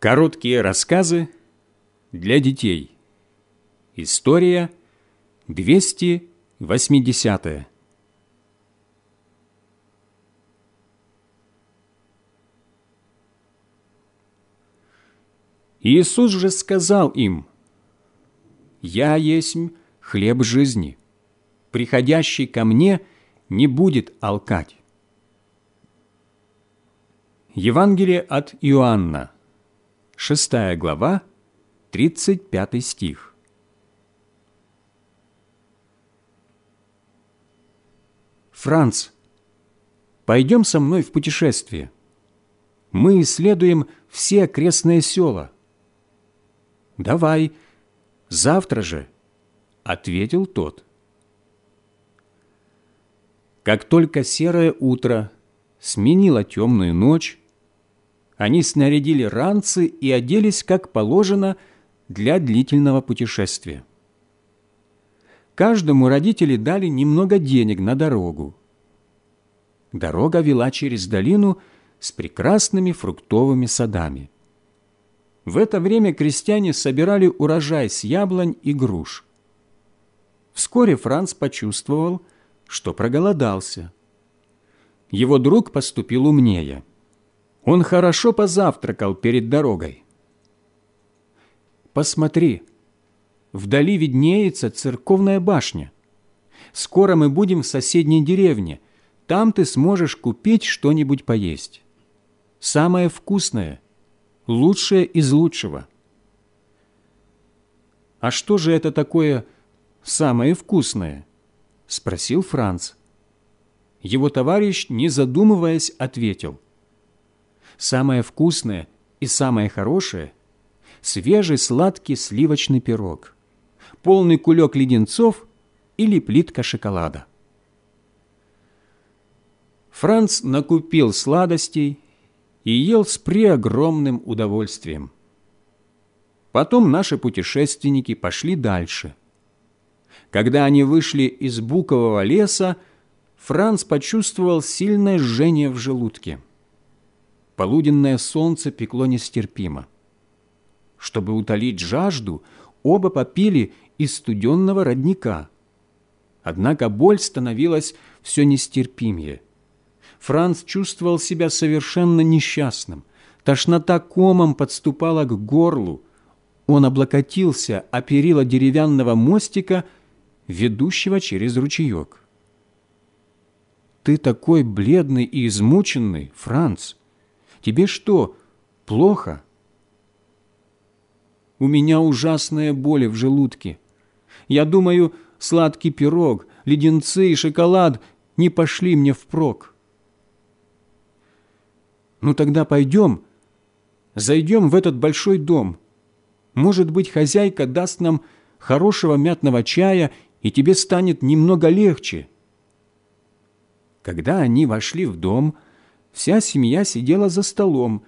Короткие рассказы для детей. История 280. Иисус же сказал им, «Я есть хлеб жизни. Приходящий ко мне не будет алкать». Евангелие от Иоанна, 6 глава, 35 стих. Франц, пойдем со мной в путешествие. Мы исследуем все окрестные села. Давай, завтра же, ответил тот. Как только серое утро сменило темную ночь, они снарядили ранцы и оделись, как положено, для длительного путешествия. Каждому родители дали немного денег на дорогу. Дорога вела через долину с прекрасными фруктовыми садами. В это время крестьяне собирали урожай с яблонь и груш. Вскоре Франц почувствовал, что проголодался. Его друг поступил умнее – он хорошо позавтракал перед дорогой. Посмотри, вдали виднеется церковная башня. Скоро мы будем в соседней деревне. Там ты сможешь купить что-нибудь поесть. Самое вкусное, лучшее из лучшего. «А что же это такое самое вкусное?» – спросил Франц. Его товарищ, не задумываясь, ответил – Самое вкусное и самое хорошее – свежий сладкий сливочный пирог, полный кулек леденцов или плитка шоколада. Франц накупил сладостей и ел с преогромным удовольствием. Потом наши путешественники пошли дальше. Когда они вышли из букового леса, Франц почувствовал сильное жжение в желудке – Полуденное солнце пекло нестерпимо. Чтобы утолить жажду, оба попили из студенного родника. Однако боль становилась все нестерпимее. Франц чувствовал себя совершенно несчастным. Тошнота комом подступала к горлу. Он облокотился о перила деревянного мостика, ведущего через ручеек. «Ты такой бледный и измученный, Франц!» Тебе что, плохо? У меня ужасная боль в желудке. Я думаю, сладкий пирог, леденцы и шоколад не пошли мне впрок. Ну тогда пойдем, зайдем в этот большой дом. Может быть, хозяйка даст нам хорошего мятного чая, и тебе станет немного легче. Когда они вошли в дом, вся семья сидела за столом,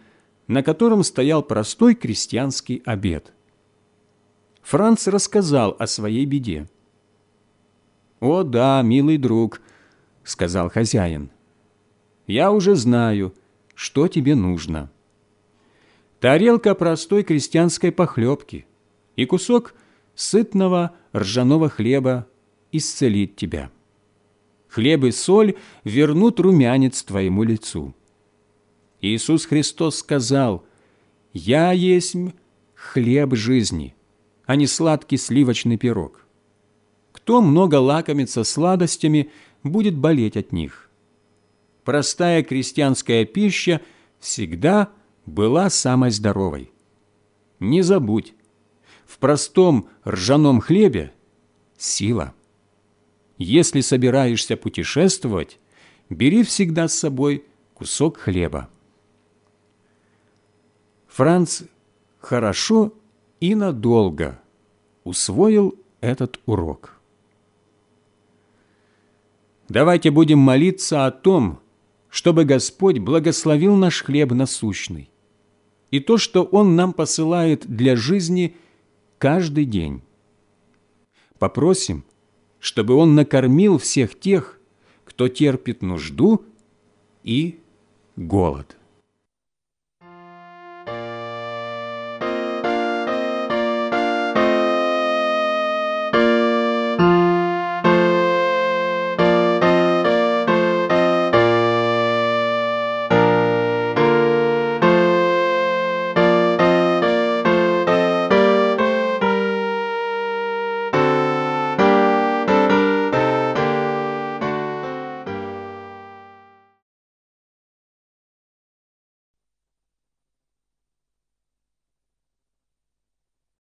на котором стоял простой крестьянский обед. Франц рассказал о своей беде. «О да, милый друг», — сказал хозяин, — «я уже знаю, что тебе нужно. Тарелка простой крестьянской похлебки и кусок сытного ржаного хлеба исцелит тебя» хлеб и соль вернут румянец твоему лицу». Иисус Христос сказал, «Я есть хлеб жизни, а не сладкий сливочный пирог. Кто много лакомится сладостями, будет болеть от них». Простая крестьянская пища всегда была самой здоровой. Не забудь, в простом ржаном хлебе сила – если собираешься путешествовать, бери всегда с собой кусок хлеба. Франц хорошо и надолго усвоил этот урок. Давайте будем молиться о том, чтобы Господь благословил наш хлеб насущный и то, что Он нам посылает для жизни каждый день. Попросим, чтобы Он накормил всех тех, кто терпит нужду и голод.